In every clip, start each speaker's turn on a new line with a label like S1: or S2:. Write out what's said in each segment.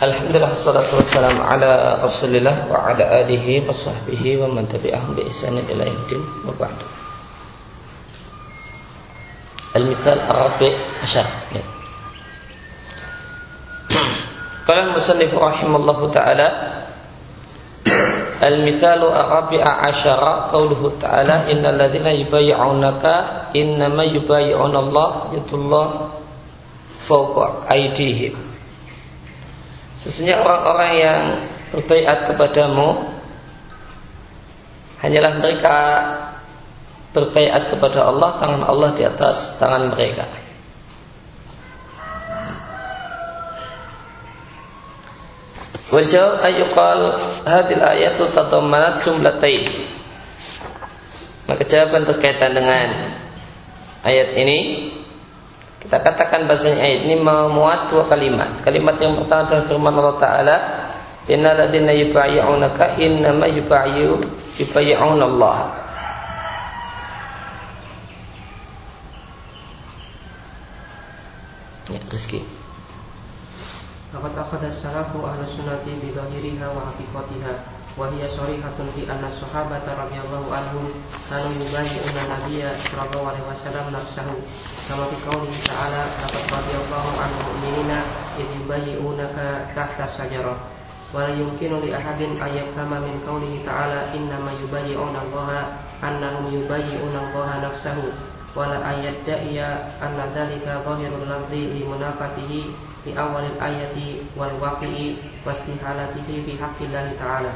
S1: Alhamdulillah salatu wassalamu ala Rasulillah wa ala alihi wa sahbihi wa man tabi'ahum bi ihsanin ila yaumil wa. Al-misal ar-rabi' asyar. Ya. Qala al-musannif rahimallahu ta'ala Al-mithalu ar-rabi'a asyara qauluhu ta'ala innal ladzina yubayyi'unaka innama yubayyi'una Allah yadullah fawqa aydihim Sesungguhnya orang-orang yang berbaiat kepadamu hanyalah mereka berbaiat kepada Allah, tangan Allah di atas tangan mereka. Wajah ayuqal hadil ayatu tadammanat jumlatain. Maka jawaban berkaitan dengan ayat ini kita katakan bahasanya ayat ini memuat dua kalimat. Kalimat yang pertama adalah firman Allah Taala, Inna ladina yubayi'unaka innama yubayi'u yubayi'un Allah. Ya, rezeki.
S2: Laqad akhadha salafu ahlu sunnati bi dhahiriha wa haqiqatiha وهي صريحة في أن الصحابة رضي الله عنهم كانوا يبايعون النبي صلى الله عليه وسلم نفسه كما في قوله تعالى لقد رضي الله عن المؤمنين إذ يبايعونك تحت الشجرة ولا يمكن لأحد أن يفهم من قوله تعالى إنما يبايعون الله أنهم يبايعون الله نفسه ولا أن يدعي أن ذلك ظاهر اللفظ لمنافته في أول الآية والواقع واستحالته في حق الله تعالى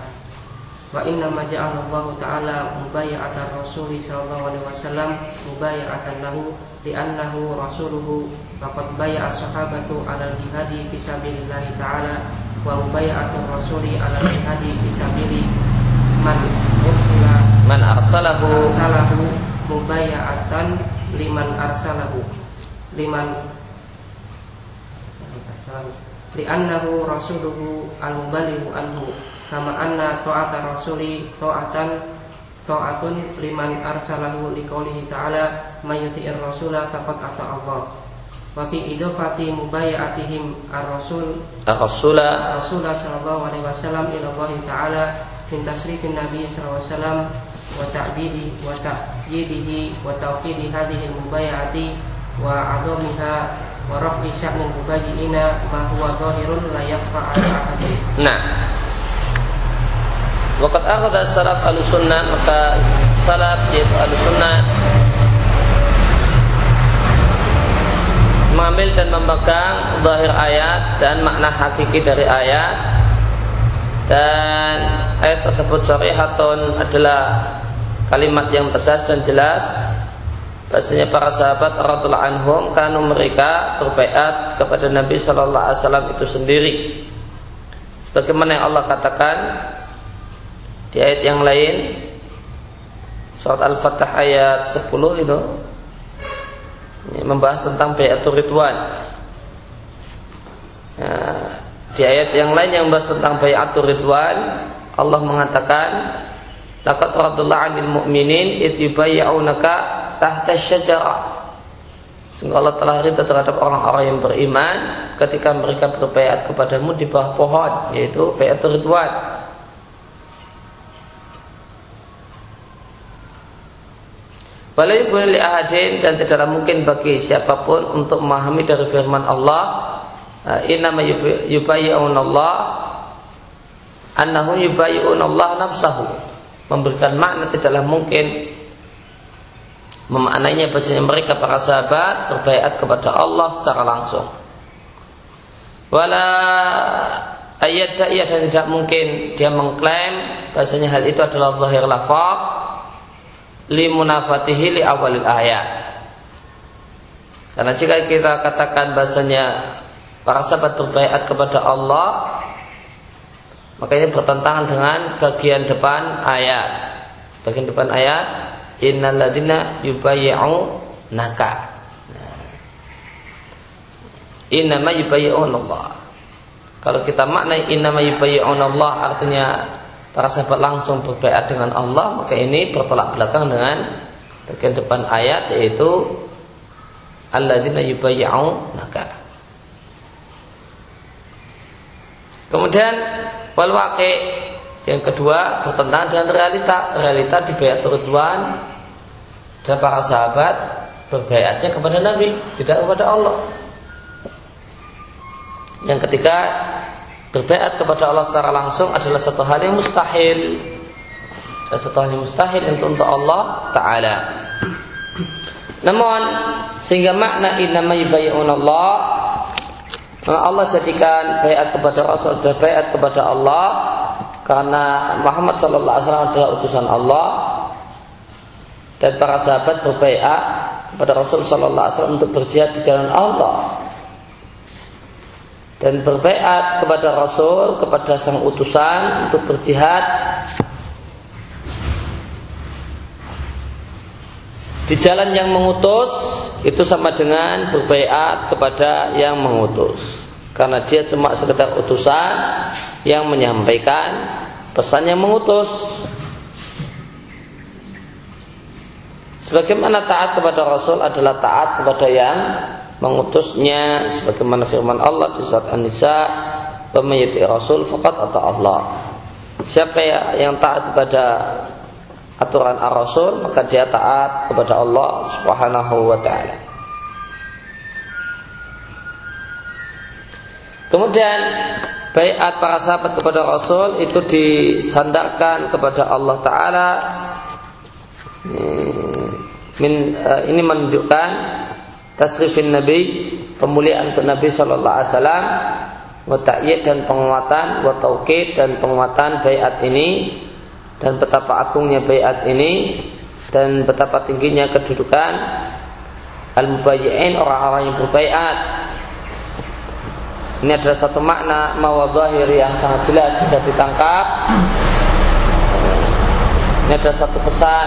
S2: wa inna ma ja'ala Allah taala mubayyi'atan Rasul sallallahu alaihi wasallam mubayyi'atan lahu li'annahu rasuluhu. Faqad bay'a sahabatu 'ala jihadi fi sabilillah ta'ala wa mubayyi'atu rasuli 'ala jihadi fi sabili man ursila.
S1: Man arsalahu.
S2: Arsalahu mubayyi'atan liman arsalahu. Liman arsalahu. Li'annahu rasuluhu al-mubalighu anhu kama anna ta'ata rasuli ta'atan ta'atun liman arsalahu liqaulihi ta'ala may yuti'ir rasula faqad ata Allah. Wa fi idafati mubayatihim ar-rasul
S1: ar-rasula
S2: rasula sallallahu alaihi wasallam ila Allah ta'ala min tasrifin nabi sallallahu alaihi wasallam wa ta'bidi wa ta'yidihi wa tawqidi hadhihi al-mubayati wa 'azamiha wa raf'i sya'nil mubayyi'ina ma huwa dhahirun la yakhfa 'ala ahadin.
S1: Nah Wakat akhadha salaf al-sunnah maka salaf yaitu al-sunnah mengambil dan memegang zahir ayat dan makna hakiki dari ayat. Dan ayat tersebut syarihatun adalah kalimat yang tegas dan jelas. Bahasanya para sahabat radhiyallahu anhum kanu mereka berbaiat kepada Nabi sallallahu alaihi wasallam itu sendiri. Sebagaimana yang Allah katakan di ayat yang lain surat Al-Fatah ayat 10 itu ini membahas tentang bayatul ridwan. Ya, di ayat yang lain yang membahas tentang bayatul ridwan, Allah mengatakan laqad radallahu 'anil mu'minin id yubayyi'unaka tahta syajarah. Sehingga Allah telah ridha terhadap orang-orang yang beriman ketika mereka berbayat kepadamu di bawah pohon, yaitu bayatul ridwan. Walai li ahadin dan tidaklah mungkin bagi siapa pun untuk memahami dari firman Allah eh, Inama yubayi'un Allah Annahu yubayi'un Allah nafsahu. Memberikan makna tidaklah mungkin. Memaknainya bahasanya mereka para sahabat Terbaikat kepada Allah secara langsung. Wala ayat dan tidak mungkin Dia mengklaim bahasanya hal itu adalah zahir lafaz limunafatihi li awalil ayat. Karena jika kita katakan bahasanya para sahabat berbaiat kepada Allah, maka ini bertentangan dengan bagian depan ayat. Bagian depan ayat, innal ladina yubayyi'u naka. Innama yubayyi'un Allah. Kalau kita maknai innama yubayyi'un Allah artinya para sahabat langsung berbaikat dengan Allah maka ini bertolak belakang dengan bagian depan ayat yaitu alladzina yubayyi'u maka Kemudian wal yang kedua bertentangan dengan realita. Realita di bayat Ridwan dan para sahabat berbayatnya kepada Nabi, tidak kepada Allah. Yang ketiga berbayat kepada Allah secara langsung adalah satu hal yang mustahil. Dan satu hal yang mustahil untuk untuk Allah Taala. Namun sehingga makna innama yubayyun Allah Allah jadikan bayat kepada Rasul dan bayat kepada Allah karena Muhammad sallallahu alaihi wasallam adalah utusan Allah. Dan para sahabat berbaiat kepada Rasul sallallahu alaihi wasallam untuk berjihad di jalan Allah dan berbaiat kepada Rasul kepada sang utusan untuk berjihad. Di jalan yang mengutus itu sama dengan berbaiat kepada yang mengutus. Karena dia cuma sekedar utusan yang menyampaikan pesan yang mengutus. Sebagaimana taat kepada Rasul adalah taat kepada yang mengutusnya sebagaimana firman Allah di surat An-Nisa pemayati Rasul fakat atau Allah siapa yang taat kepada aturan ar-rasul maka dia taat kepada Allah Subhanahu wa taala. Kemudian baiat para sahabat kepada Rasul itu disandarkan kepada Allah taala. Min, eh, ini menunjukkan tasrifin Nabi, pemuliaan ke Nabi sallallahu alaihi wasallam, wa dan penguatan, wa dan penguatan baiat ini dan betapa agungnya bayat ini dan betapa tingginya kedudukan al-mubayyi'in orang-orang yang berbaiat ini adalah satu makna mawadhahir yang sangat jelas bisa ditangkap. Ini adalah satu pesan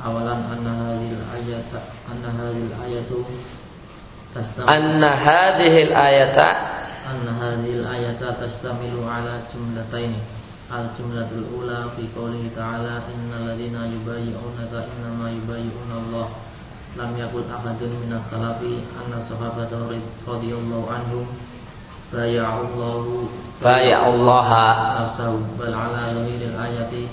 S3: Awalan anna hadil ayata Anna hadil ayatu
S1: Anna hadhil ayata
S3: Anna ayata Tastamilu ala jumlataini Al-jumlatul ula fi qawlihi ta'ala innal ladzina yubayyi'unaka innama yubayyi'una Allah lam yakul ahadun minas salafi anna sahabata radhiyallahu anhum baya'allahu
S1: baya'allaha
S3: nafsahu bal ala zahiril ayati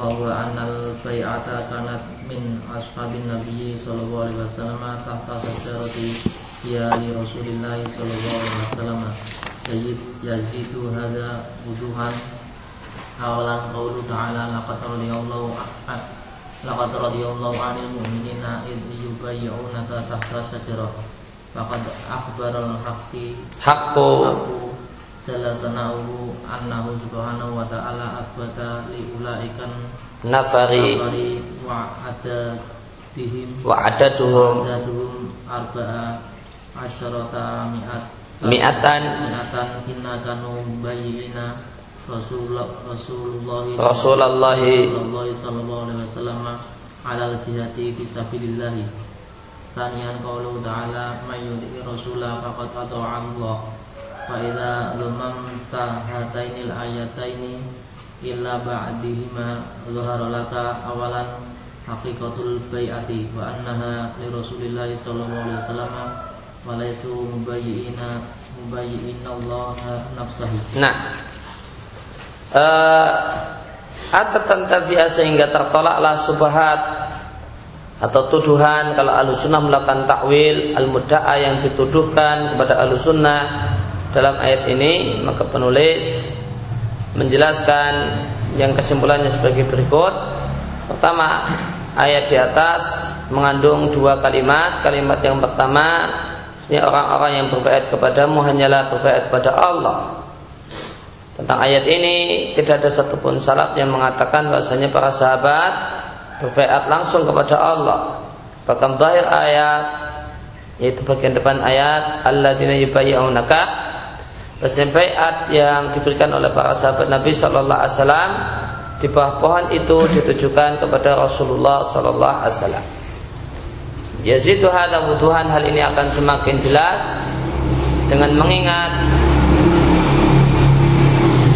S3: wa huwa annal bai'ata kanat min ashabin nabiyyi sallallahu alaihi wasallam tahta sajarati ya li Rasulillah sallallahu alaihi wasallam. Yazidu hadza wuduhan. Awalan qaulu ta'ala laqad radiyallahu laqad radiyallahu 'anil mu'minina id yubayyi'unaka tahta syajarah faqad akhbaral haqqi.
S1: Haqqu
S3: jalla sana'uhu annahu subhanahu wa ta'ala asbata li ulaikan
S1: nafari
S3: wa adadihim
S1: wa adaduhum
S3: adaduhum arba'a asyarata mi'at
S1: mi'atan
S3: mi'atan hinna kanu bayyina Rasulullah Rasulullah
S1: Rasulullah
S3: sallallahu alaihi wasallam ala al-jihati fi sabilillah. Sanian qaulu ta'ala may yuti rasula faqad ata'a Allah. Fa idza lumamta hatainil ayataini illa ba'dihima zuhara laka awalan haqiqatul bai'ati wa annaha li Rasulillah sallallahu alaihi wasallam wa laysu mubayyi'ina mubayyi'ina Allah nafsahu.
S1: Nah, uh, atau tantafia sehingga tertolaklah subhat atau tuduhan kalau alusunnah melakukan takwil al mudda'a yang dituduhkan kepada alusunnah dalam ayat ini maka penulis menjelaskan yang kesimpulannya sebagai berikut. Pertama ayat di atas mengandung dua kalimat. Kalimat yang pertama orang-orang yang berbaikat kepadamu hanyalah berbaikat kepada Allah. Tentang ayat ini tidak ada satupun salaf yang mengatakan bahasanya para sahabat berbaikat langsung kepada Allah. Bahkan zahir ayat yaitu bagian depan ayat alladzina yubayyi'unaka Bayat yang diberikan oleh para sahabat Nabi Shallallahu Alaihi Wasallam di bawah pohon itu ditujukan kepada Rasulullah Shallallahu Alaihi Wasallam. Yazidu hadha wuduhan hal ini akan semakin jelas dengan mengingat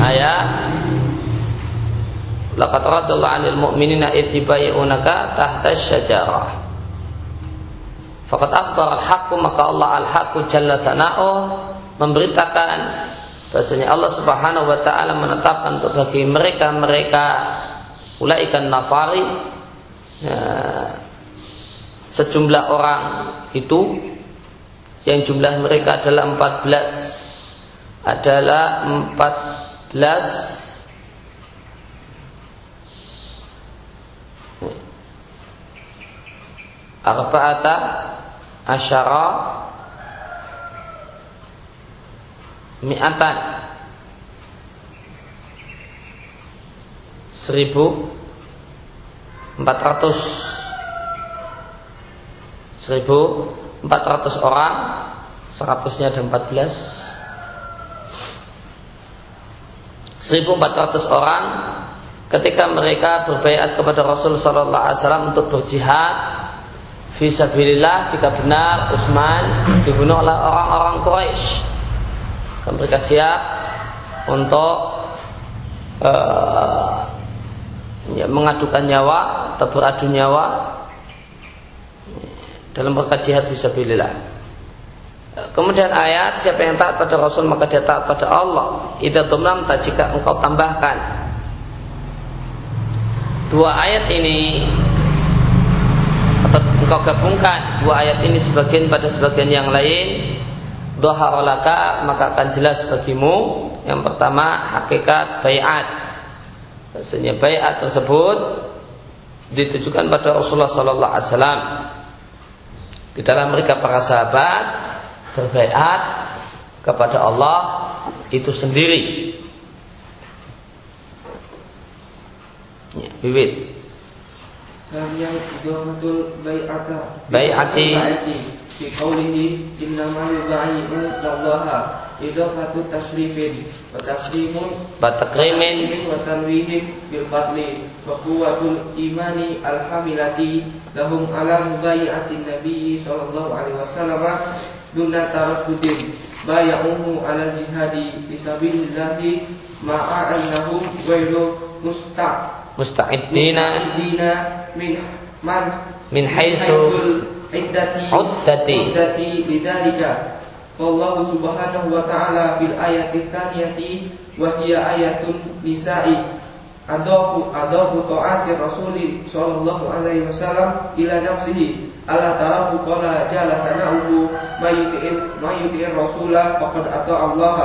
S1: ayat Laqad radallahu 'anil mu'minina idh yubayyi'unaka tahta syajarah. Faqad akhbar al-haqqu maka Allah al-haqqu jalla sana'uh memberitakan bahasanya Allah Subhanahu wa taala menetapkan untuk bagi mereka-mereka ulaikan nafari ya, sejumlah orang itu yang jumlah mereka adalah 14 adalah 14 arba'ata asyara mi'atan. Seribu empat ratus. Seribu empat ratus orang seratusnya ada empat belas. Seribu empat ratus orang ketika mereka berbaikat kepada Rasul Sallallahu Alaihi Wasallam untuk berjihad Fisabilillah jika benar Utsman dibunuh oleh orang-orang Quraisy. Dan mereka siap untuk uh, ya, mengadukan nyawa atau beradu nyawa dalam berkat jihad fisabilillah. Kemudian ayat siapa yang taat pada Rasul maka dia taat pada Allah. Idza tak jika engkau tambahkan dua ayat ini engkau gabungkan dua ayat ini sebagian pada sebagian yang lain dhaharalaka maka akan jelas bagimu. Yang pertama hakikat bayat. Maksudnya bayat tersebut ditujukan pada Rasulullah sallallahu alaihi wasallam. Di dalam mereka para sahabat berbayat kepada Allah itu sendiri. Ya, bibit.
S4: Bayati fi qawlihi
S1: innama
S4: yudha'imu Allah idhafatu tasrifin wa taslimun wa takrimin
S1: wa
S4: tanwihin bil fadli wa quwwatul imani al hamilati lahum alam bai'atin nabiyyi sallallahu alaihi wasallam duna taraddudin bayahu ala jihadi bisabilillahi ma'a annahum ghairu musta
S1: musta'iddina
S4: min man
S1: min haitsu
S4: iddati.
S1: Uddati
S4: uddati lidzalika Allah subhanahu wa ta'ala bil ayati tsaniyati wa hiya ayatun nisa'i. Adafu adafu ta'ati rasuli sallallahu alaihi wasallam ila nafsihi. Ala tarahu qala jala tana'uhu mayuti'in mayuti'in rasulah faqad ata Allah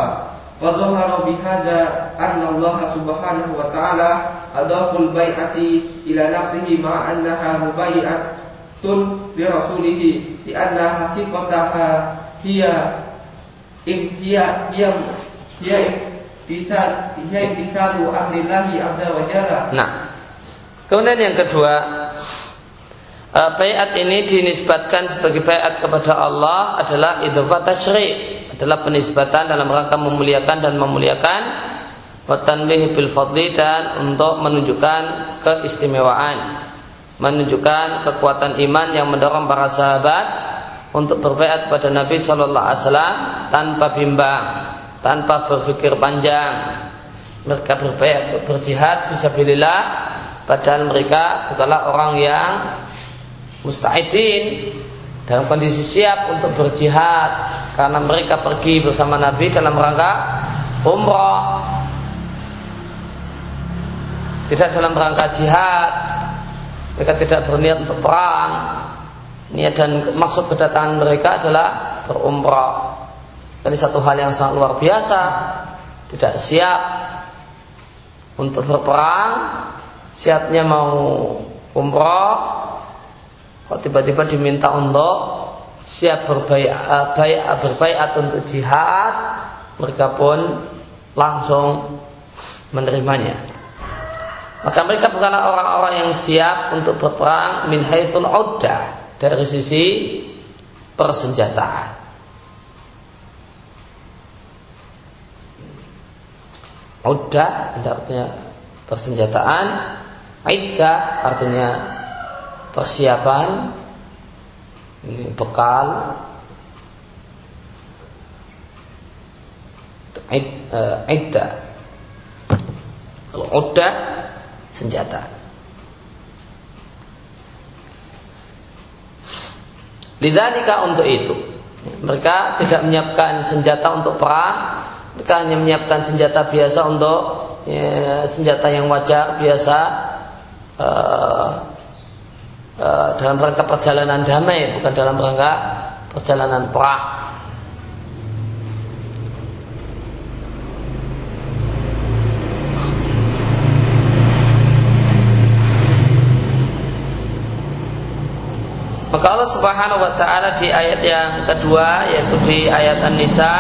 S4: wa dhahara bihadza anna Allah subhanahu wa ta'ala adaful bai'ati ila nafsihi ma annaha mubayi'atun li rasulihi di anna haqiqataha hiya im hiya hiya hiya imtithal hiya imtithalu amrillahi azza wa jalla.
S1: Nah kemudian yang kedua uh, Bayat ini dinisbatkan sebagai bayat kepada Allah adalah idhofat tasyri' adalah penisbatan dalam rangka memuliakan dan memuliakan watanbih bil fadli dan untuk menunjukkan keistimewaan menunjukkan kekuatan iman yang mendorong para sahabat untuk berbaikat pada Nabi Shallallahu Alaihi Wasallam tanpa bimbang, tanpa berpikir panjang. Mereka berbaikat untuk berjihad fisabilillah, padahal mereka bukanlah orang yang musta'idin dalam kondisi siap untuk berjihad karena mereka pergi bersama Nabi dalam rangka umrah tidak dalam rangka jihad mereka tidak berniat untuk perang. Niat dan maksud kedatangan mereka adalah berumrah. Ini satu hal yang sangat luar biasa. Tidak siap untuk berperang. Siapnya mau umrah. Kok tiba-tiba diminta untuk siap berbayat berbayat untuk jihad. Mereka pun langsung menerimanya maka mereka bukanlah orang-orang yang siap untuk berperang min haitsul uddah dari sisi persenjataan. Uddah artinya persenjataan. Iddah artinya persiapan, ini bekal. Eh, iddah. Kalau uddah senjata. Lidzalika untuk itu. Mereka tidak menyiapkan senjata untuk perang, mereka hanya menyiapkan senjata biasa untuk ya, senjata yang wajar biasa uh, uh, dalam rangka perjalanan damai, bukan dalam rangka perjalanan perang. Maka Allah Subhanahu wa taala di ayat yang kedua yaitu di ayat An-Nisa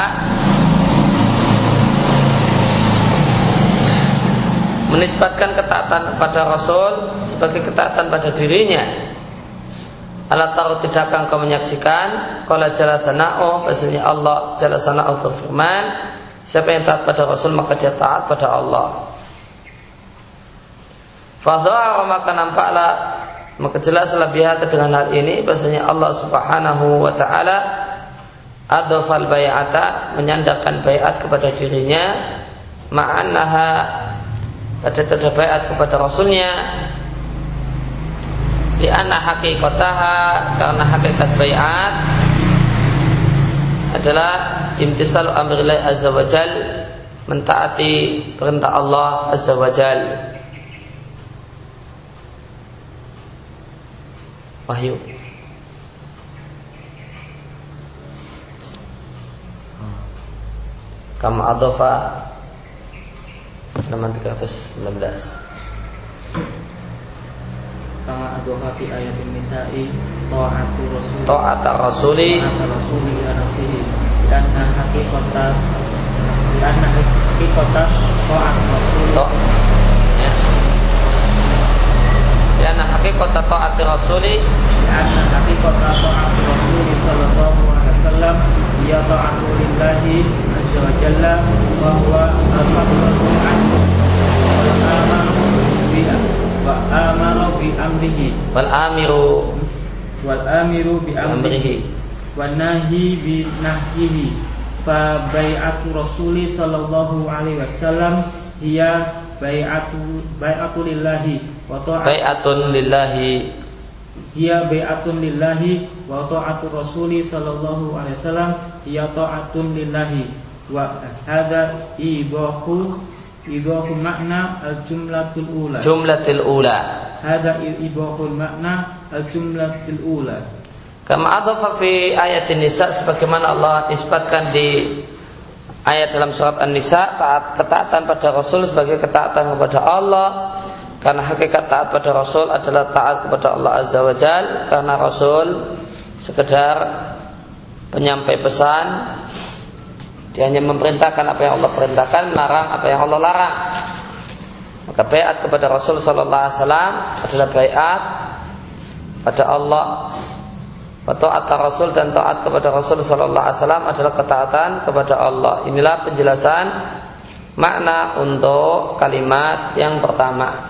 S1: menisbatkan ketaatan kepada Rasul sebagai ketaatan pada dirinya. Allah tidak akan kau menyaksikan Kala jala sana'u Bahasanya Allah jala sana'u berfirman Siapa yang taat pada Rasul maka dia taat pada Allah Fadhara maka nampaklah maka jelaslah bihat dengan hal ini bahasanya Allah Subhanahu wa taala adofal bayata menyandarkan bayat kepada dirinya ma'annaha pada terhadap bayat kepada rasulnya lianna hakikataha karena hakikat bayat adalah imtisalu amrillah azza wajal mentaati perintah Allah azza wajal Wahyu. Kama adofa halaman 319.
S5: Kama adofa fi ayatin nisa'i ta'atu rasuli
S1: ta'ata rasuli
S5: ta'ata rasuli ya nasihi dan hakikata dan hakikata ta'at rasuli
S1: Karena hakikat taat Rasuli.
S5: Karena hakikat taat Rasuli Sallallahu Alaihi Wasallam Ia ta'atu lillahi Azza wa Jalla Wa huwa al-fadlatu anhu Wal Wa amaru bi amrihi.
S1: Wal amiru.
S5: Wal amiru bi amrihi. Wa nahi bi nahyihi. Fa bay'atu Rasuli Sallallahu Alaihi Wasallam Ia bay'atu bay'atu lillahi
S1: bai'atun lillahi.
S5: Hiya bai'atun lillahi wa ta'atu rasuli sallallahu alaihi wasallam. Hiya ta'atun lillahi. Wa hadza ibahu ibahu makna al jumlatul ula.
S1: Jumlatul ula.
S5: Hadza ibahu makna al jumlatul ula.
S1: Kama adhafa fi ayatin nisa sebagaimana Allah isbatkan di ayat dalam surat An-Nisa taat ketaatan pada Rasul sebagai ketaatan kepada Allah karena hakikat taat pada Rasul adalah taat kepada Allah Azza wa Jal Karena Rasul sekedar penyampai pesan Dia hanya memerintahkan apa yang Allah perintahkan Melarang apa yang Allah larang Maka bayat kepada Rasul Sallallahu Alaihi Wasallam adalah bayat pada Allah Taat Rasul dan taat kepada Rasul Sallallahu Alaihi Wasallam adalah ketaatan kepada Allah. Inilah penjelasan makna untuk kalimat yang pertama.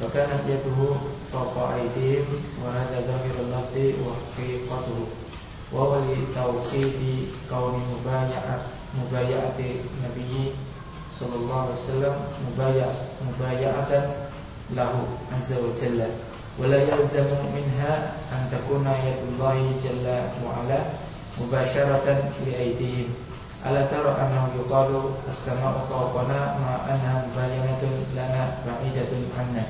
S5: فكانت يده فوق أيديهم وهذا ظاهر اللفظ وحقيقته. وهو لتوكيد كون مبايعة مبايعة النبي صلى الله عليه وسلم مبايعة مبايعة له عز وجل. ولا يلزم منها أن تكون يد الله جل وعلا مباشرة لأيديهم. ألا ترى أنه يقال السماء فوقنا مع أنها مباينة لنا بعيدة عنا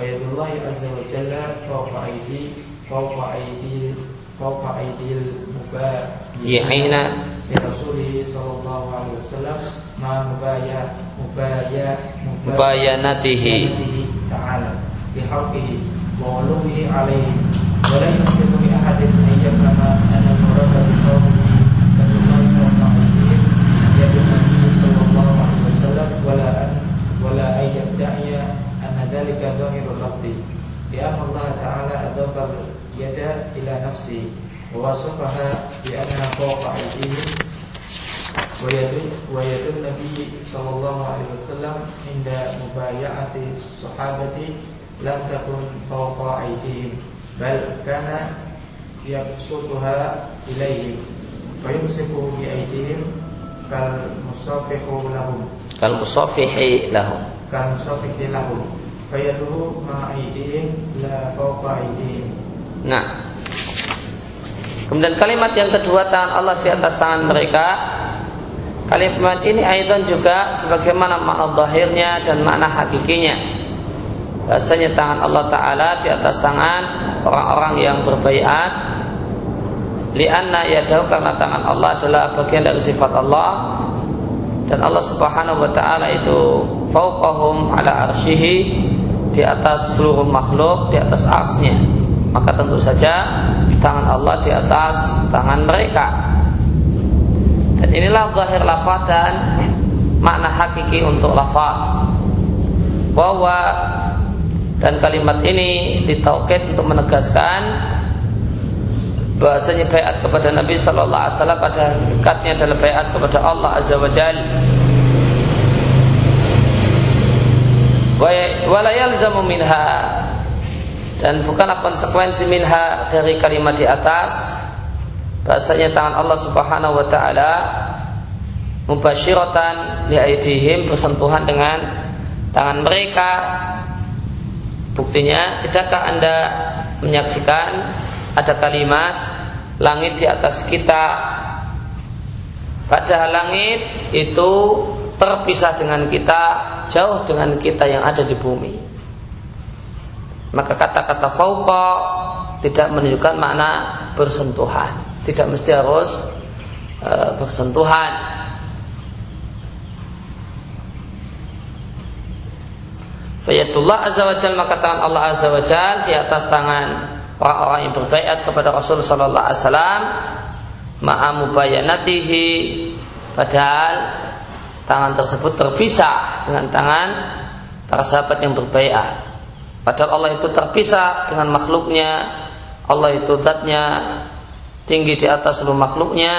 S5: Fayadullahi azza wa jalla fawqa aidi fawqa aidi fawqa aidil mubayyina iya, li
S1: Rasulih
S5: sallallahu alaihi wasallam ma mubaya mubaya mubayanatihi. ta'ala. Bi harfihi wa uluhi alaihi wa la yusibu li ahadin an yafhama anna أن ذلك ظاهر اللفظ لأن الله تعالى أضاف اليد إلى نفسه ووصفها بأنها فوق أيديهم ويدل, ويدل النبي صلى الله عليه وسلم عند مبايعة الصحابة لم تكن فوق أيديهم بل كان يبسطها إليهم ويمسك بأيديهم كالمصافح لهم
S1: كالمصافح لهم
S5: كالمصافح لهم fayaduhu ma'aidihim la fawqa.
S1: Nah. Kemudian kalimat yang kedua tangan Allah di atas tangan mereka. Kalimat ini aidan juga sebagaimana makna zahirnya dan makna hakikinya. Bahasanya tangan Allah Ta'ala di atas tangan orang-orang yang berbaiat Lianna yadahu karena tangan Allah adalah bagian dari sifat Allah Dan Allah subhanahu wa ta'ala itu Fauqahum ala arshihi di atas seluruh makhluk Di atas arsnya. Maka tentu saja tangan Allah di atas tangan mereka. Dan inilah zahir lafaz dan Makna hakiki untuk lafaz. Bahwa dan kalimat ini ditaukid untuk menegaskan bahasanya bayat kepada Nabi Shallallahu Alaihi Wasallam pada dekatnya adalah bayat kepada Allah Azza wa Jal. Walayal zamu minha. Dan bukanlah konsekuensi minha dari kalimat di atas. Bahasanya tangan Allah Subhanahu wa taala mubasyiratan li aidihim bersentuhan dengan tangan mereka. Buktinya, tidakkah Anda menyaksikan ada kalimat langit di atas kita Padahal langit itu terpisah dengan kita Jauh dengan kita yang ada di bumi. Maka kata-kata fauqa Tidak menunjukkan makna bersentuhan. Tidak mesti harus e, bersentuhan. Fayatullah azza wa jal maka tangan Allah azza wa jal di atas tangan orang-orang yang berbaikat kepada Rasul sallallahu alaihi wasallam ma'a padahal tangan tersebut terpisah dengan tangan para sahabat yang berbaikat. Padahal Allah itu terpisah dengan makhluknya. Allah itu zatnya tinggi di atas seluruh makhluknya.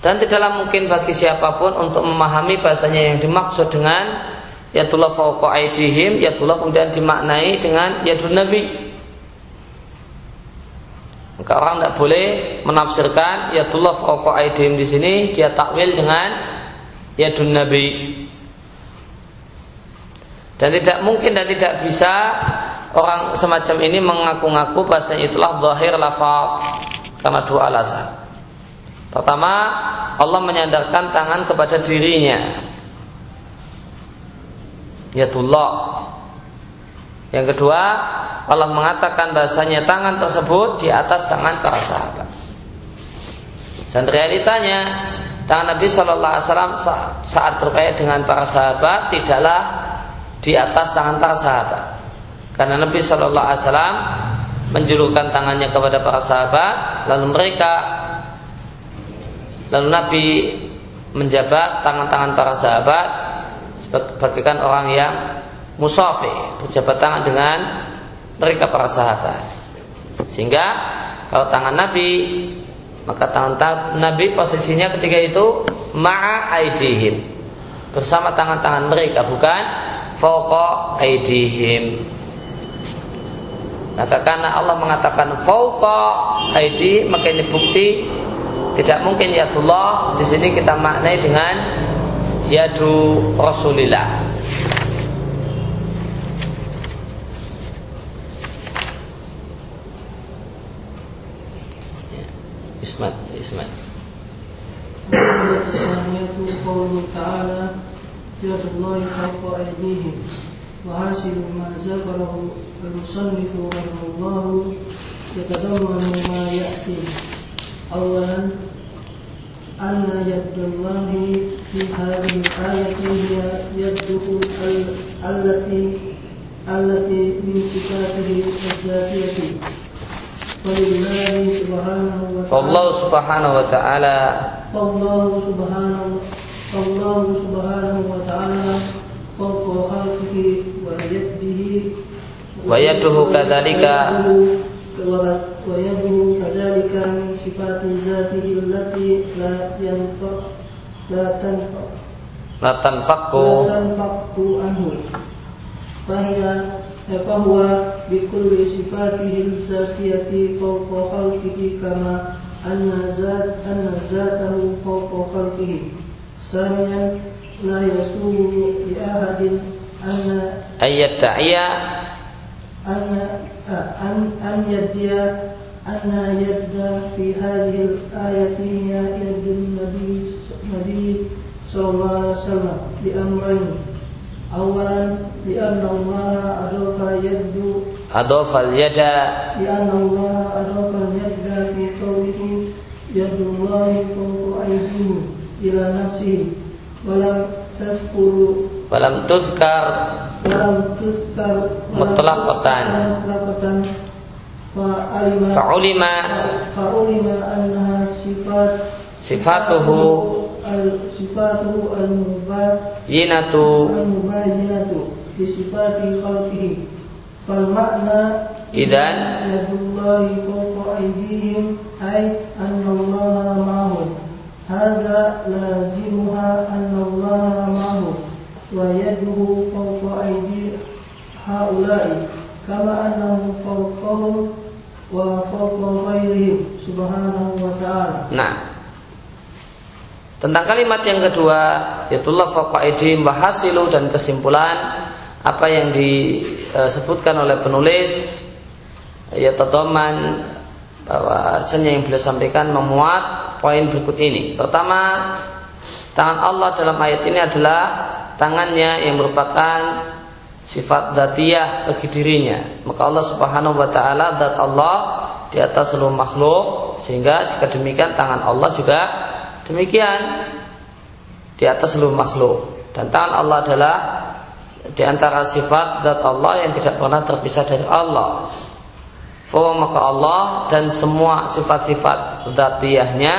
S1: Dan tidaklah mungkin bagi siapa pun untuk memahami bahasanya yang dimaksud dengan Yatullah fauqa aidihim Yatullah kemudian dimaknai dengan Yadun Nabi Maka orang tidak boleh menafsirkan Yatullah fauqa aidihim di sini Dia takwil dengan Yadun Nabi Dan tidak mungkin dan tidak bisa Orang semacam ini mengaku-ngaku bahasanya itulah Zahir lafaz Karena dua alasan Pertama Allah menyandarkan tangan kepada dirinya yatullah. Yang kedua, Allah mengatakan bahasanya tangan tersebut di atas tangan para sahabat. Dan realitanya tangan Nabi Shallallahu Alaihi Wasallam saat berkait dengan para sahabat tidaklah di atas tangan para sahabat. Karena Nabi Shallallahu Alaihi Wasallam menjulurkan tangannya kepada para sahabat, lalu mereka, lalu Nabi menjabat tangan-tangan para sahabat bagaikan orang yang musafi berjabat tangan dengan mereka para sahabat sehingga kalau tangan Nabi maka tangan Nabi posisinya ketika itu ma'a aidihim bersama tangan-tangan mereka bukan fauqa aidihim maka karena Allah mengatakan fauqa aidi maka ini bukti tidak mungkin ya Allah di sini kita maknai dengan yadu Rasulillah. Ismat, Ismat.
S6: قوله تعالى يد الله فوق أيديهم وحاصل ما ذكره المصنف رحمه الله يتضمن ما يأتي أولا أن يد الله في هذه الآية هي يده ال- التي التي من صفاته الذاتية
S1: Allah subhanahu wa ta'ala.
S6: Allah subhanahu Allah subhanahu wa ta'ala. Fawqa khalqihi
S1: wa yadihi.
S6: Wa yaduhu kadhalika Wa yaduhu kadhalika min sifati zatihi allati la yanfa
S1: La
S6: tanfa.
S1: La tanfakku
S6: La tanfakku anhu. Fahiyah فهو بكل صفاته الذاتية فوق خلقه كما أن ذات أن ذاته فوق خلقه ثانيا لا يسوغ لأحد أن
S1: ayat da'iya
S6: أن أن أن يدعي أن يد في هذه الآية هي يد النبي النبي صلى الله عليه وسلم لأمرين أولا لأن الله أضاف يد
S1: adofal yada
S6: لأن الله أضاف اليد في قوله يد الله فوق أيديهم إلى نفسه ولم تذكر
S1: walam tuzkar
S6: ولم تذكر ولم
S1: مطلقة.
S6: تذكر مطلقة فعلم
S1: fa'ulima
S6: فعلم أنها صفات
S1: sifatuhu
S6: al-mubayyinatu
S1: al-mubayyinatu
S6: bi sifati khalqihi. Fal
S1: ma'na
S6: idan. yadullahi fawqa aydihim ay anna Allah lazimuha anna Allah wa yaduhu fawqa aydi haula'i. Kama annahu fawqahum wa fawqa ghairihim subhanahu wa ta'ala.
S1: Nah tentang kalimat yang kedua, yaitullah faqaidim wahasilu dan kesimpulan apa yang disebutkan oleh penulis ya tatoman bahwa yang beliau sampaikan memuat poin berikut ini. Pertama, tangan Allah dalam ayat ini adalah tangannya yang merupakan sifat datiyah bagi dirinya. Maka Allah Subhanahu wa taala zat Allah di atas seluruh makhluk sehingga jika demikian tangan Allah juga demikian di atas seluruh makhluk. Dan tangan Allah adalah di antara sifat zat Allah yang tidak pernah terpisah dari Allah. Fawa maka Allah dan semua sifat-sifat zatiyahnya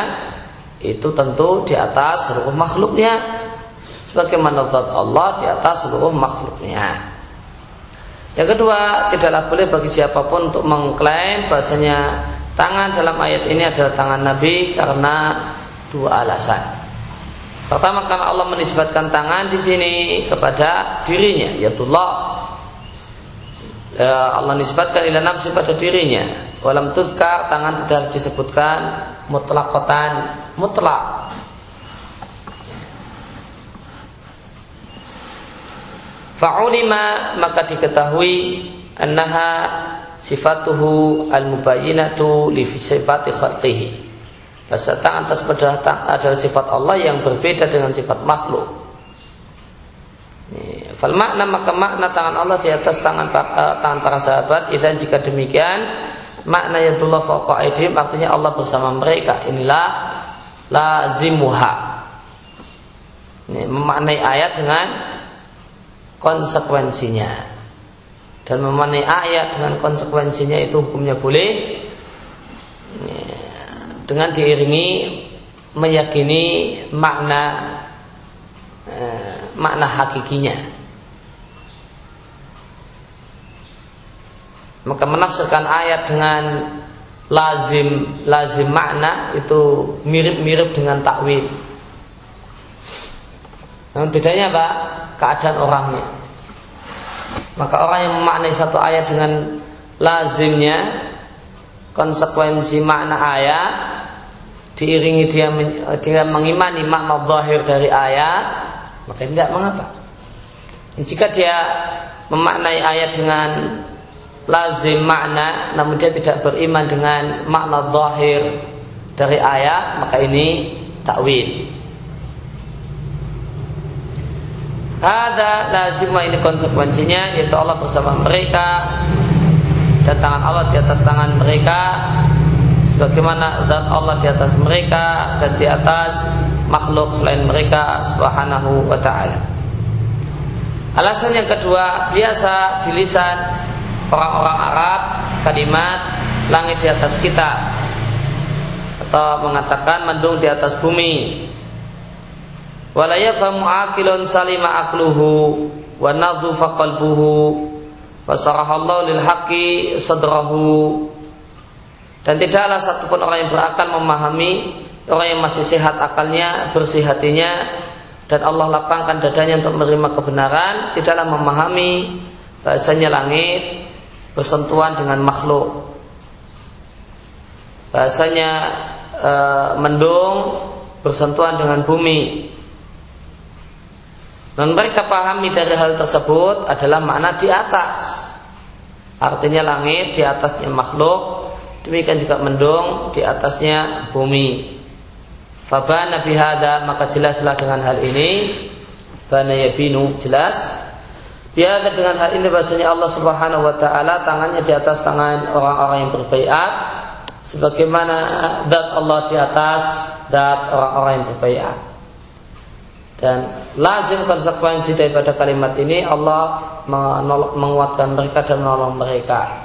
S1: itu tentu di atas seluruh makhluknya sebagaimana zat Allah di atas seluruh makhluknya. Yang kedua, tidaklah boleh bagi siapa pun untuk mengklaim bahasanya tangan dalam ayat ini adalah tangan Nabi karena dua alasan. Pertama karena Allah menisbatkan tangan di sini kepada dirinya, yaitu Allah. Ya, Allah nisbatkan ila nafsi pada dirinya. Walam tuzkar tangan tidak disebutkan mutlakotan mutlak. Fa'ulima maka diketahui annaha sifatuhu al-mubayyinatu li sifati khalqihi. Bahasa tangan tersebut adalah sifat Allah yang berbeda dengan sifat makhluk. Fal makna maka makna tangan Allah di atas tangan uh, tangan para sahabat. Dan jika demikian makna yadullah fawqa aidihim artinya Allah bersama mereka. Inilah lazimuha. Ini memaknai ayat dengan konsekuensinya dan memaknai ayat dengan konsekuensinya itu hukumnya boleh dengan diiringi meyakini makna eh, makna hakikinya maka menafsirkan ayat dengan lazim lazim makna itu mirip-mirip dengan takwil namun bedanya apa? Keadaan orangnya. Maka orang yang memaknai satu ayat dengan lazimnya, konsekuensi makna ayat, diiringi dia, dia mengimani makna zahir dari ayat, maka tidak mengapa. Jika dia memaknai ayat dengan lazim makna, namun dia tidak beriman dengan makna zahir dari ayat, maka ini takwil. Ada lazimah ini konsekuensinya yaitu Allah bersama mereka dan tangan Allah di atas tangan mereka sebagaimana zat Allah di atas mereka dan di atas makhluk selain mereka subhanahu wa ta'ala. Alasan yang kedua biasa di lisan orang-orang Arab kalimat langit di atas kita. Atau mengatakan mendung di atas bumi. Wala yafamu akilun salima akluhu wa nadhufa qalbuhu wa sarahallahu lil haqqi sadrahu dan tidaklah satupun orang yang berakal memahami orang yang masih sehat akalnya, bersih hatinya dan Allah lapangkan dadanya untuk menerima kebenaran, tidaklah memahami bahasanya langit bersentuhan dengan makhluk. Bahasanya e, mendung bersentuhan dengan bumi. Dan mereka pahami dari hal tersebut adalah makna di atas. Artinya langit di atasnya makhluk Demikian juga mendung di atasnya bumi. Fabana bihada maka jelaslah dengan hal ini. Bana yabinu jelas. Biada dengan hal ini bahasanya Allah Subhanahu wa taala tangannya di atas tangan orang-orang yang berbaiat sebagaimana dat Allah di atas dat orang-orang yang berbaiat. Dan lazim konsekuensi daripada kalimat ini Allah menguatkan mereka dan menolong mereka.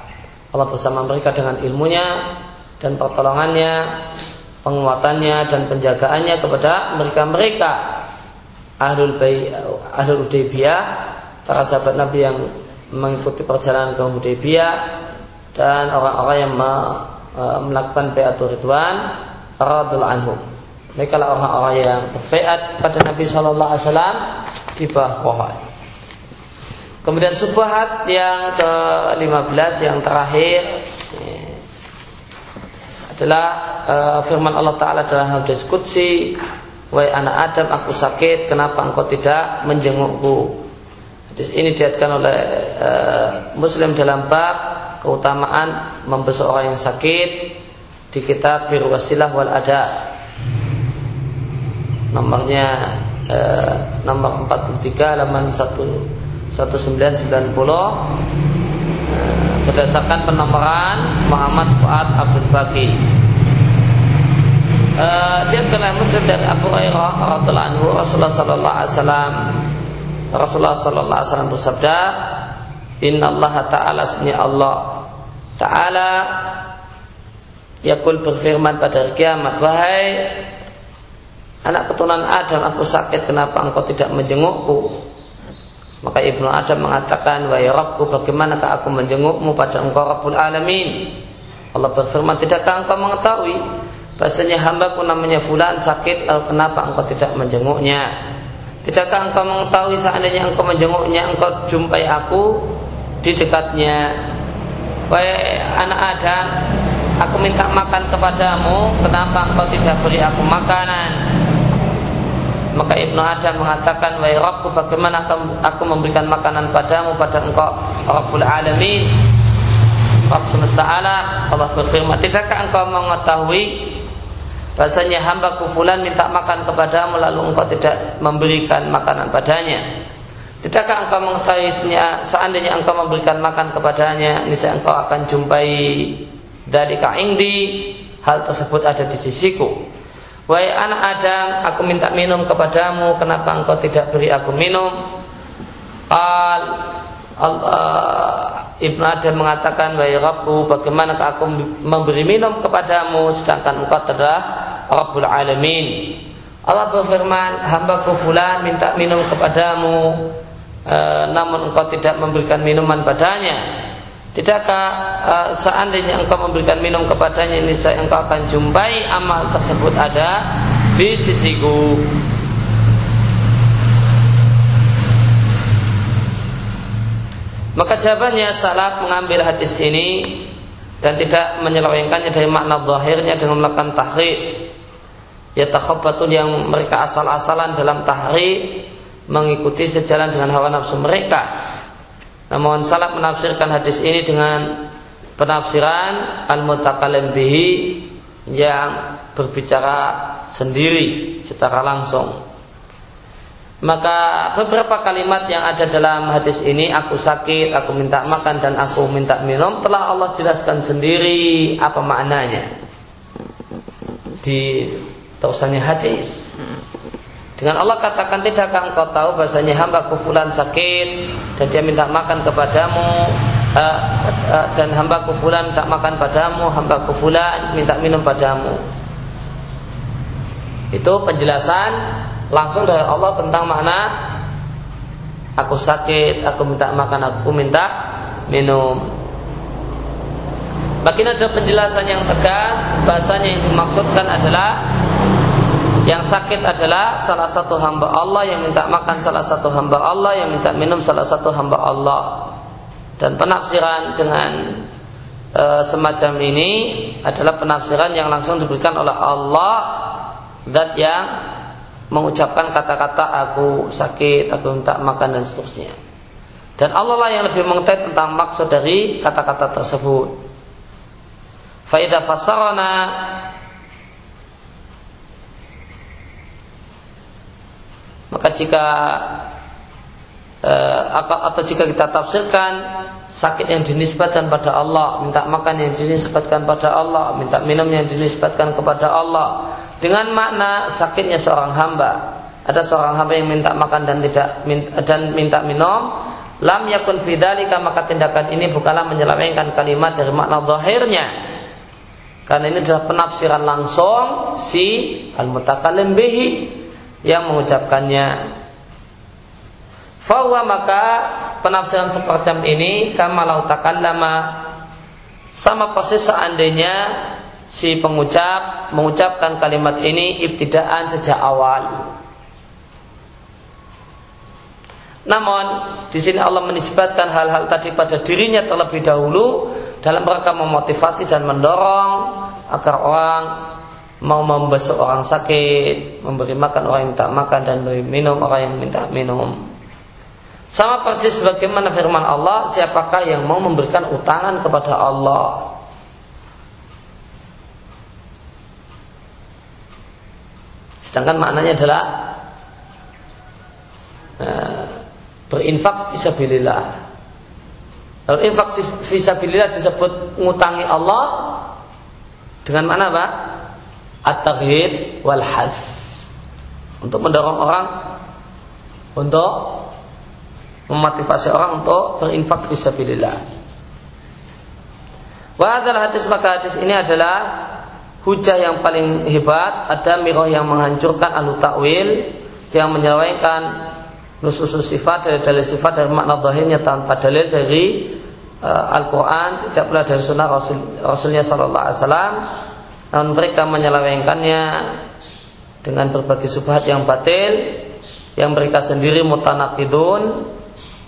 S1: Allah bersama mereka dengan ilmunya dan pertolongannya, penguatannya dan penjagaannya kepada mereka-mereka ahlul bay ahlul Hudaybiyah, para sahabat Nabi yang mengikuti perjalanan ke Hudaybiyah dan orang-orang yang e, melakukan baiatul ridwan radhiyallahu anhum. Mereka lah orang-orang yang berbaiat pada Nabi sallallahu alaihi wasallam di bawah. Kemudian subhat yang ke-15 yang terakhir. Adalah uh, firman Allah Ta'ala dalam hadis Qudsi Wahai anak Adam aku sakit Kenapa engkau tidak menjengukku? Hadis ini diatkan oleh uh, Muslim dalam bab Keutamaan membesuk orang yang sakit Di kitab Biru Wasilah wal Ada. Nomornya uh, Nomor 43 halaman 1 1990 eh, berdasarkan penomoran Muhammad Fuad Abdul Baqi. Uh, dia telah Muslim dari Abu Hurairah radhiallahu anhu. Rasulullah sallallahu alaihi wasallam. Rasulullah sallallahu alaihi wasallam bersabda Inna Allah Ta'ala Sini Allah Ta'ala Yakul berfirman pada hari kiamat Wahai Anak keturunan Adam Aku sakit kenapa engkau tidak menjengukku maka Ibnu Adam mengatakan, Wahai Rabbku, bagaimanakah aku menjengukmu pada engkau Rabbul Alamin? Allah berfirman, tidakkah engkau mengetahui bahasanya hambaku namanya fulan sakit, lalu kenapa engkau tidak menjenguknya? Tidakkah engkau mengetahui seandainya engkau menjenguknya, engkau jumpai aku di dekatnya? Wahai anak Adam, aku minta makan kepadamu, kenapa engkau tidak beri aku makanan? Maka Ibnu Adam mengatakan, Wahai Rabbku, bagaimana aku memberikan makanan padamu pada engkau? Rabbul Alamin. Rabb semesta alam Allah berfirman Tidakkah engkau mengetahui Bahasanya hambaku fulan minta makan kepadamu Lalu engkau tidak memberikan makanan padanya? Tidakkah engkau mengetahui Seandainya engkau memberikan makan kepadanya Niscaya engkau akan jumpai Dari kaingdi Hal tersebut ada di sisiku Wahai anak Adam, aku minta minum kepadamu, kenapa engkau tidak beri aku minum? Al Allah, Ibnu Adam mengatakan, Wahai Rabbu, bagaimana aku memberi minum kepadamu, sedangkan engkau adalah Rabbul Alamin. Allah berfirman, hambaku fulan minta minum kepadamu, e, namun engkau tidak memberikan minuman padanya. Tidakkah uh, seandainya engkau memberikan minum kepadanya ini saya engkau akan jumpai amal tersebut ada di sisiku. Maka jawabannya salaf mengambil hadis ini dan tidak menyelewengkannya dari makna zahirnya dengan melakukan tahrik. Ya takhabbatun yang mereka asal-asalan dalam tahrik mengikuti sejalan dengan hawa nafsu mereka namun salaf menafsirkan hadis ini dengan penafsiran al-mutakalim bihi yang berbicara sendiri secara langsung. Maka beberapa kalimat yang ada dalam hadis ini Aku sakit, aku minta makan dan aku minta minum Telah Allah jelaskan sendiri apa maknanya di terusannya hadis. Dengan Allah katakan tidakkah engkau tahu bahasanya hamba kufulan sakit dan dia minta makan kepadamu uh, uh, dan hamba kufulan minta makan padamu, hamba kufulan minta minum padamu. Itu penjelasan langsung dari Allah tentang makna aku sakit, aku minta makan, aku minta minum. Bagian ada penjelasan yang tegas, bahasanya yang dimaksudkan adalah yang sakit adalah salah satu hamba Allah yang minta makan salah satu hamba Allah yang minta minum salah satu hamba Allah. Dan penafsiran dengan e, semacam ini adalah penafsiran yang langsung diberikan oleh Allah zat yang mengucapkan kata-kata aku sakit, aku minta makan dan seterusnya. Dan Allah lah yang lebih mengetahui tentang maksud dari kata-kata tersebut. Faidah fasarana Maka jika eh, atau jika kita tafsirkan sakit yang dinisbatkan pada Allah, minta makan yang dinisbatkan pada Allah, minta minum yang dinisbatkan kepada Allah dengan makna sakitnya seorang hamba. Ada seorang hamba yang minta makan dan tidak dan minta minum, lam yakun fidzalika maka tindakan ini bukanlah menyelewengkan kalimat dari makna zahirnya. Karena ini adalah penafsiran langsung si al-mutakallim bihi yang mengucapkannya. Fawa maka penafsiran seperti ini kamalau takallama sama persis seandainya si pengucap mengucapkan kalimat ini ibtidaan sejak awal. Namun di sini Allah menisbatkan hal-hal tadi pada dirinya terlebih dahulu dalam rangka memotivasi dan mendorong agar orang mau membesuk orang sakit, memberi makan orang yang minta makan dan memberi minum orang yang minta minum. Sama persis sebagaimana firman Allah, siapakah yang mau memberikan utangan kepada Allah? Sedangkan maknanya adalah uh, berinfak fisabilillah. Lalu infak fisabilillah disebut ngutangi Allah dengan mana Pak? At-taghyid wal hadz untuk mendorong orang untuk memotivasi orang untuk berinfak fisabilillah. Wa adalah hadis maka hadis ini adalah hujah yang paling hebat. Ada miroh yang menghancurkan alu takwil yang menyelewengkan nusus sifat dari dalil sifat dari makna zahirnya tanpa dalil dari uh, Al-Quran tidak pula dari sunnah Rasul, Rasulnya Sallallahu Alaihi Wasallam namun mereka menyelewengkannya dengan berbagai subhat yang batil yang mereka sendiri mutanakidun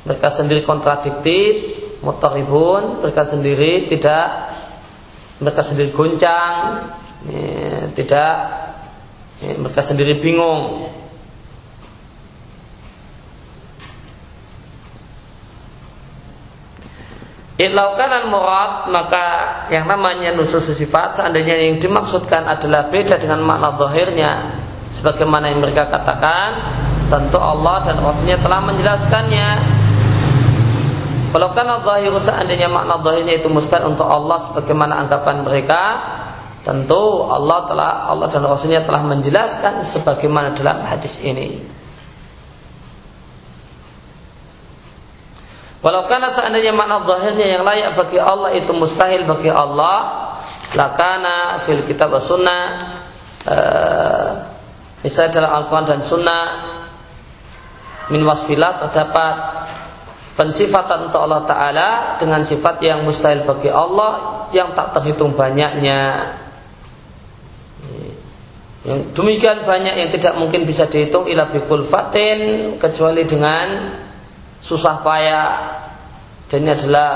S1: mereka sendiri kontradiktif mutaribun mereka sendiri tidak mereka sendiri goncang ya, tidak ya, mereka sendiri bingung Ilaukan murad maka yang namanya nusus sifat seandainya yang dimaksudkan adalah beda dengan makna zahirnya sebagaimana yang mereka katakan tentu Allah dan Rasulnya telah menjelaskannya. Kalau karena zahiru seandainya makna zahirnya itu mustahil untuk Allah sebagaimana anggapan mereka tentu Allah telah Allah dan Rasulnya telah menjelaskan sebagaimana dalam hadis ini Walau karena seandainya makna zahirnya yang layak bagi Allah itu mustahil bagi Allah, lakana fil kitab wa sunnah uh, misalnya dalam Al-Quran dan Sunnah min wasfilah terdapat pensifatan untuk Allah Ta'ala dengan sifat yang mustahil bagi Allah yang tak terhitung banyaknya. Yang demikian banyak yang tidak mungkin bisa dihitung ila bikul fatin kecuali dengan susah payah. Dan ini adalah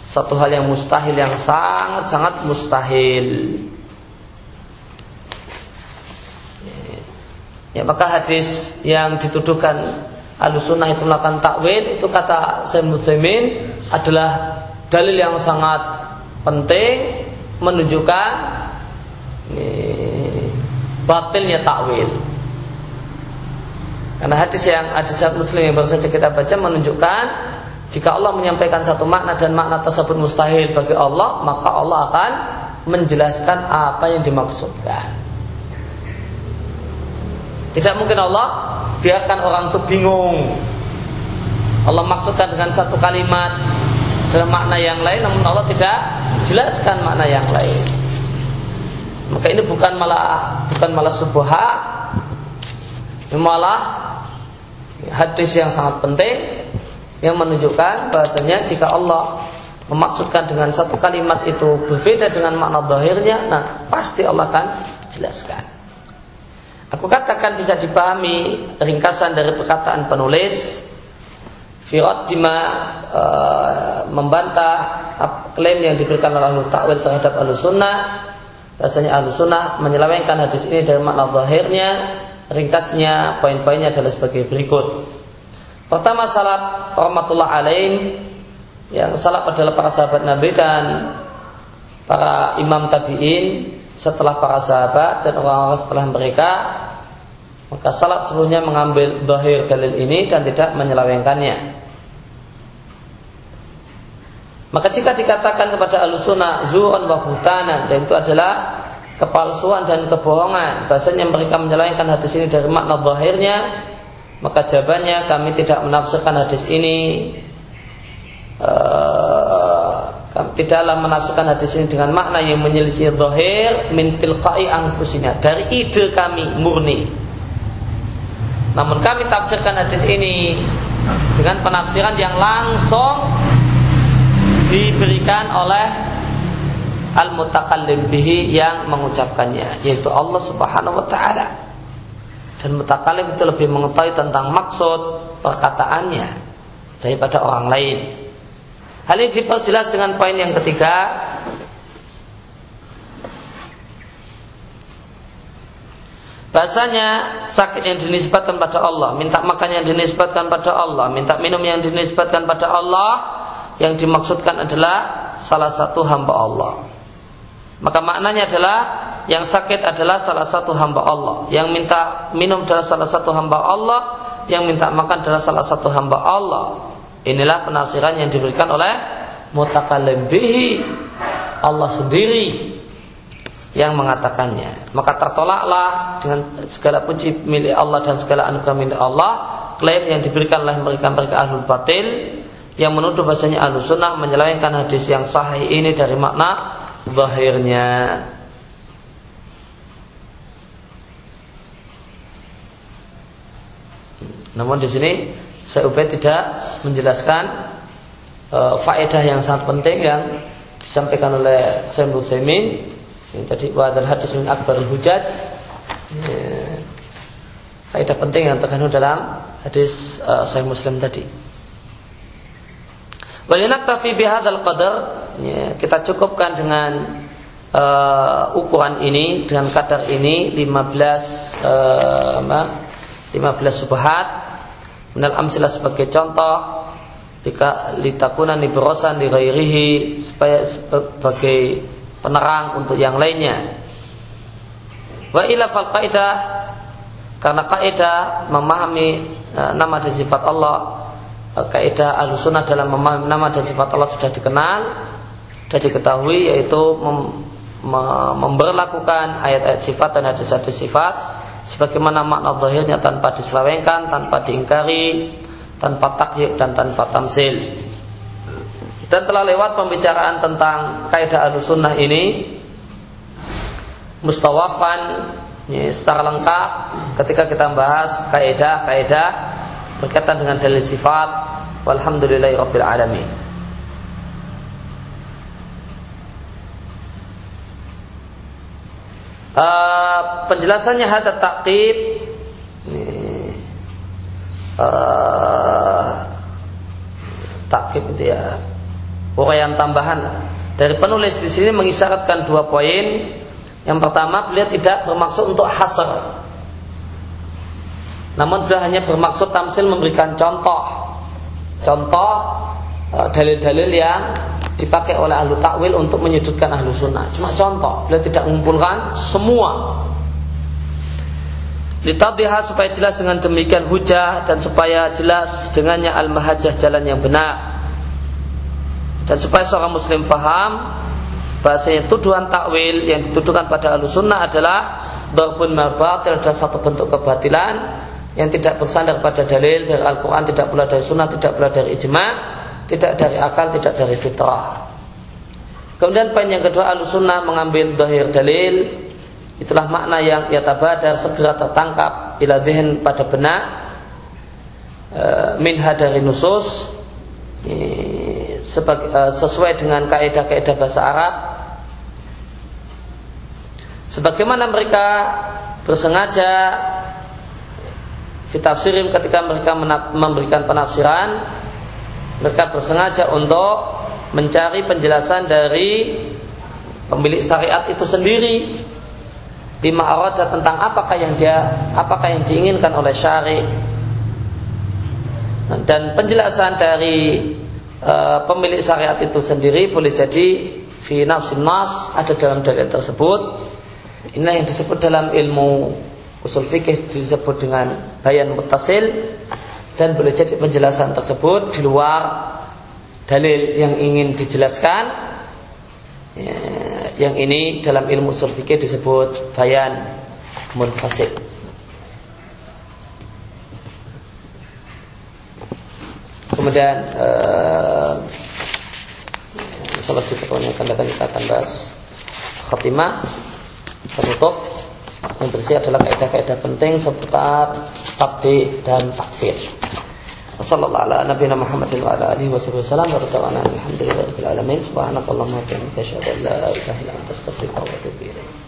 S1: satu hal yang mustahil yang sangat sangat mustahil. Ya maka hadis yang dituduhkan alusunah itu melakukan takwil itu kata Muslimin adalah dalil yang sangat penting menunjukkan ini, batilnya takwil karena hadis yang hadis Muslim yang baru saja kita baca menunjukkan jika Allah menyampaikan satu makna dan makna tersebut mustahil bagi Allah, maka Allah akan menjelaskan apa yang dimaksudkan. Tidak mungkin Allah biarkan orang itu bingung. Allah maksudkan dengan satu kalimat dalam makna yang lain, namun Allah tidak jelaskan makna yang lain. Maka ini bukan malah bukan malah subha, malah hadis yang sangat penting yang menunjukkan bahasanya jika Allah memaksudkan dengan satu kalimat itu berbeda dengan makna zahirnya, nah pasti Allah akan jelaskan. Aku katakan bisa dipahami ringkasan dari perkataan penulis Firat Dima e, membantah klaim yang diberikan oleh Ahlul Ta'wil terhadap Ahlus Sunnah Bahasanya Ahlus Sunnah menyelewengkan hadis ini dari makna zahirnya Ringkasnya poin-poinnya adalah sebagai berikut. Pertama salaf rahmatullah alaih. Yang salaf adalah para sahabat Nabi dan Para imam tabi'in Setelah para sahabat dan orang-orang setelah mereka. Maka salaf sebelumnya mengambil zahir dalil ini dan tidak menyelewengkannya. Maka jika dikatakan kepada alusuna zuhun wa dan itu adalah kepalsuan dan kebohongan. Bahasanya mereka menyelewengkan hadis ini dari makna zahirnya maka jawabannya kami tidak menafsirkan hadis ini uh, tidaklah menafsirkan hadis ini dengan makna yang menyelisih zahir min tilqai anfusina dari ide kami murni. Namun kami tafsirkan hadis ini dengan penafsiran yang langsung diberikan oleh al-mutakallim bihi yang mengucapkannya yaitu Allah Subhanahu wa taala dan mutakalim itu lebih mengetahui tentang maksud perkataannya daripada orang lain. Hal ini diperjelas dengan poin yang ketiga Bahasanya sakit yang dinisbatkan pada Allah, minta makan yang dinisbatkan pada Allah, minta minum yang dinisbatkan pada Allah, yang dimaksudkan adalah salah satu hamba Allah. Maka maknanya adalah yang sakit adalah salah satu hamba Allah, yang minta minum adalah salah satu hamba Allah, yang minta makan adalah salah satu hamba Allah. Inilah penafsiran yang diberikan oleh mutakallim bihi Allah sendiri yang mengatakannya. Maka tertolaklah dengan segala puji milik Allah dan segala anugerah milik Allah klaim yang diberikan oleh mereka-mereka ahlul batil yang menuduh bahasanya ahlu sunnah menyelewengkan hadis yang sahih ini dari makna zahirnya namun di sini saya ubah tidak menjelaskan e, faedah yang sangat penting yang disampaikan oleh Syaikhul Semin yang tadi wadal hadis min akbar hujat faedah penting yang terkandung dalam hadis e, Muslim tadi. Walinaktafi bihadal qadar ya, kita cukupkan dengan uh, ukuran ini dengan kadar ini 15 uh, 15 subhat. Minal amsilah sebagai contoh jika litakuna nibrosan di ghairihi supaya sebagai penerang untuk yang lainnya. Wa ila fal kaidah karena kaidah memahami uh, nama dan sifat Allah kaidah al-sunnah dalam memahami nama dan sifat Allah sudah dikenal sudah diketahui yaitu mem, memberlakukan ayat-ayat sifat dan hadis-hadis sifat sebagaimana makna zahirnya tanpa diselewengkan, tanpa diingkari, tanpa takyib dan tanpa tamsil. Dan telah lewat pembicaraan tentang kaidah al-sunnah ini mustawafan ya, secara lengkap ketika kita bahas kaidah-kaidah berkaitan dengan dalil sifat walhamdulillahi rabbil alamin uh, penjelasannya ada taktib uh, taktib itu ya uraian tambahan dari penulis di sini mengisyaratkan dua poin. Yang pertama beliau tidak bermaksud untuk hasar namun beliau hanya bermaksud tamsil memberikan contoh. Contoh e, dalil-dalil yang dipakai oleh ahlu takwil untuk menyudutkan ahlu sunnah. Cuma contoh, beliau tidak mengumpulkan semua. Litadhiha supaya jelas dengan demikian hujah dan supaya jelas dengannya al-mahajah jalan yang benar. Dan supaya seorang muslim faham bahasanya tuduhan takwil yang dituduhkan pada ahlu sunnah adalah Darbun marbatil adalah satu bentuk kebatilan yang tidak bersandar pada dalil dari Al-Quran, tidak pula dari sunnah, tidak pula dari ijma, tidak dari akal, tidak dari fitrah. Kemudian poin yang kedua Al-Sunnah mengambil zahir dalil. Itulah makna yang yatabadar segera tertangkap ila zihin pada benak. E, minha dari nusus. E, sesuai dengan kaidah-kaidah bahasa Arab. Sebagaimana mereka bersengaja fitafsirim ketika mereka memberikan penafsiran mereka bersengaja untuk mencari penjelasan dari pemilik syariat itu sendiri. Di arada tentang apakah yang dia apakah yang diinginkan oleh syari. Dan penjelasan dari uh, pemilik syariat itu sendiri boleh jadi fi nafsin nas ada dalam dalil tersebut. Inilah yang disebut dalam ilmu usul fikih disebut dengan bayan mutasil dan boleh jadi penjelasan tersebut di luar dalil yang ingin dijelaskan. Ya, yang ini dalam ilmu usul fikih disebut bayan munfasil kemudian di pertemuan yang akan datang kita akan bahas khatimah penutup yang bersih adalah kaidah-kaidah penting seputar tabdi dan takfir. Wassallallahu ala nabiyina Muhammadin wa ala alihi wa sallam wa radwana alhamdulillahi rabbil alamin subhanakallahumma wa bihamdika asyhadu an la ilaha illa anta astaghfiruka wa atubu ilaik.